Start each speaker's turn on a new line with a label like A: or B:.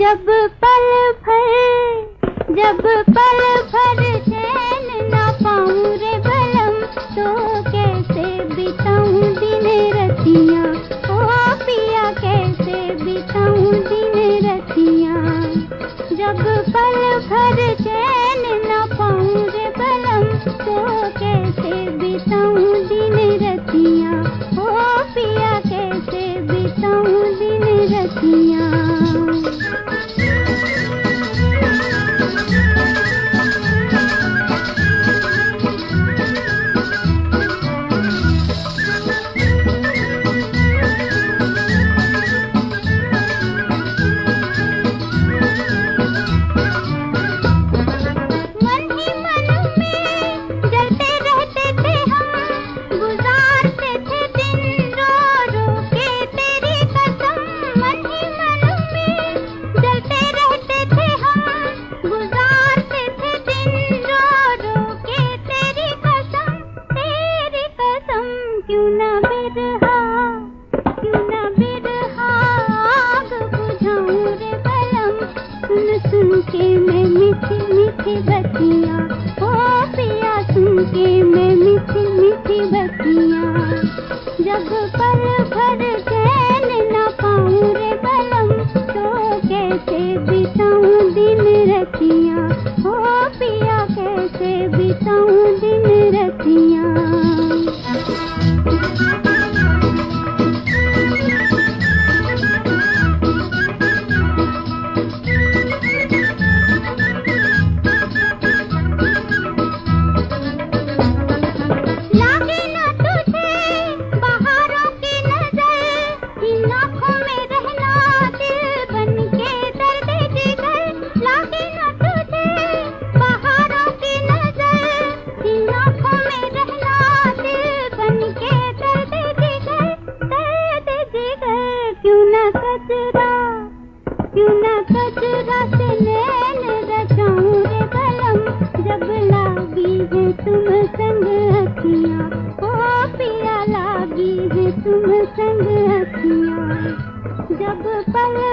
A: जब पल भर, जब पल भर चैन ना पाऊँ रे बलम तो कैसे बिताऊं दिन रतिया? ओ पिया, कैसे बिताऊं दिन रतिया? जब पल भर चैन ना पाऊँ रे बलम तो कैसे बिताऊं दिन रतिया? ओ पिया, कैसे बिताऊं दिन रतिया? मीठी बतिया ओ पिया सुन के मैं मीठी मीठी बतिया। जब पल भर चैन न पाऊँ रे बलम तो कैसे बिताऊँ दिन रतिया? ओ पिया कैसे बिताऊँ दिन रतिया? कचरा, क्यों ना कचरा से नैन रचाऊं रे बलम? जब लागी है तुम संग अखियाँ ओ पिया लागी है तुम संग अखियाँ जब पल